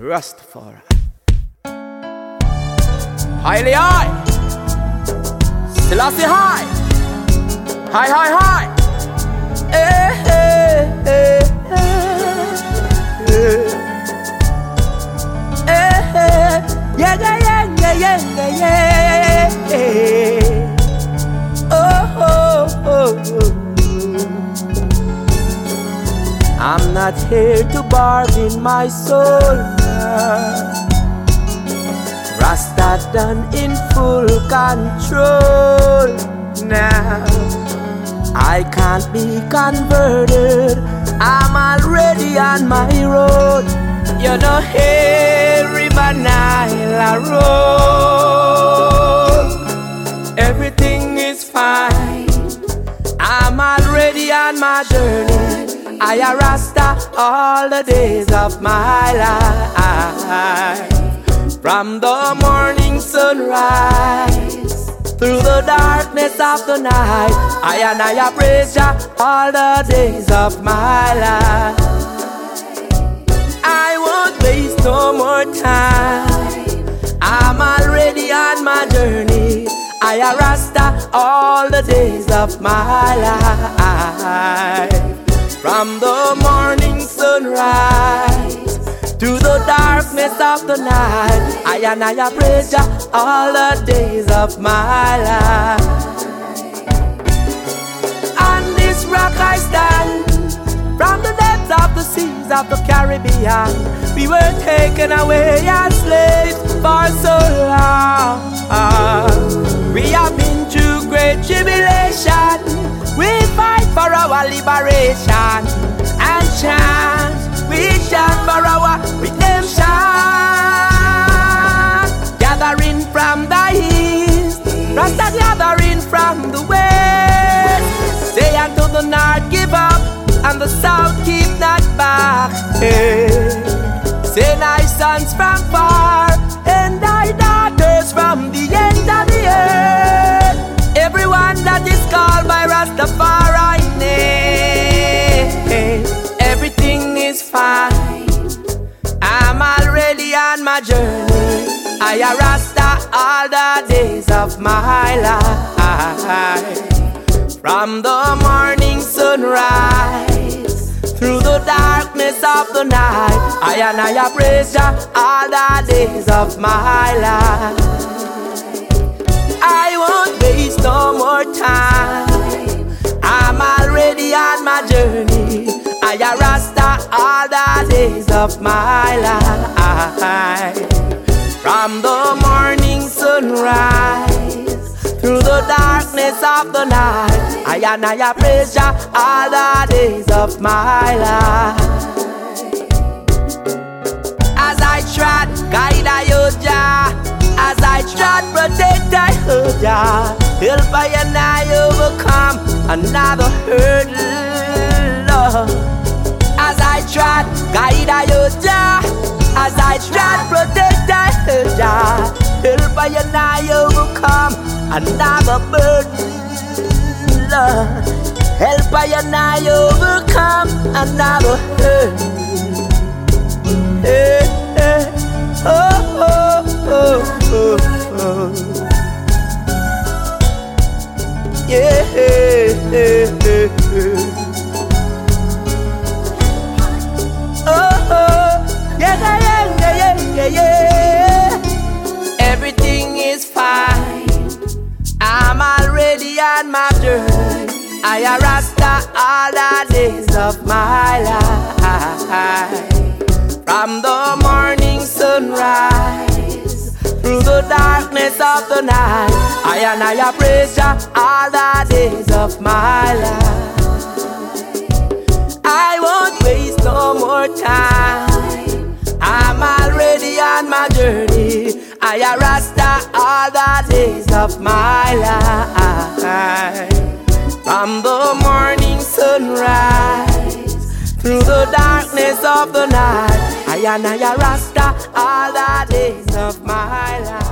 Rastafari. Highly high. Selassie. High, high, high. Eh, eh, eh, eh, eh. Eh, eh. Yeah, yeah, yeah, yeah, yeah, yeah, yeah. Oh, oh, oh, oh. I'm not here to bargain my soul. Rasta done in full control now. I can't be converted. I'm already on my road. You know, hey, River Nile road. Everything is fine. I'm already on my journey. I a Rasta all the days of my life. From the morning sunrise through the darkness of the night, I and I praise Jah all the days of my life. I won't waste no more time. I'm already on my journey. I a Rasta all the days of my life. From the morning sunrise to the darkness of the night, I and I praise Jah all the days of my life. On this rock I stand, from the depths of the seas of the Caribbean. We were taken away as slaves for so long. Our liberation and chant. We chant for our redemption. Gathering from the east, Rasta gathering from the west. Say unto the north, give up, and the south keep not back. Hey. Say thy sons from far, journey. I a Rasta all the days of my life. From the morning sunrise through the darkness of the night, I and I praise Jah all the days of my life. I won't waste no more time. I'm already on my journey. I a Rasta all the days of my life. From the morning sunrise through the darkness of the night, I and I praise Jah all the days of my life. As I trot, guide I oh Jah. As I trot, protect I oh Jah. Help I and I overcome another hurdle. Lord. I trot, guide I Jah. As I trot, protect I Jah. Help I and I overcome another burden. Help I and I overcome another hurdle. Hey, hey, oh, oh, oh. Yeah. Journey. I a Rasta all the days of my life. From the morning sunrise through the darkness of the night, I and I praise Jah all the days of my life. I won't waste no more time. I'm already on my journey. I a Rasta all the days of my life. From the morning sunrise through the darkness of the night, I and I Rasta all the days of my life.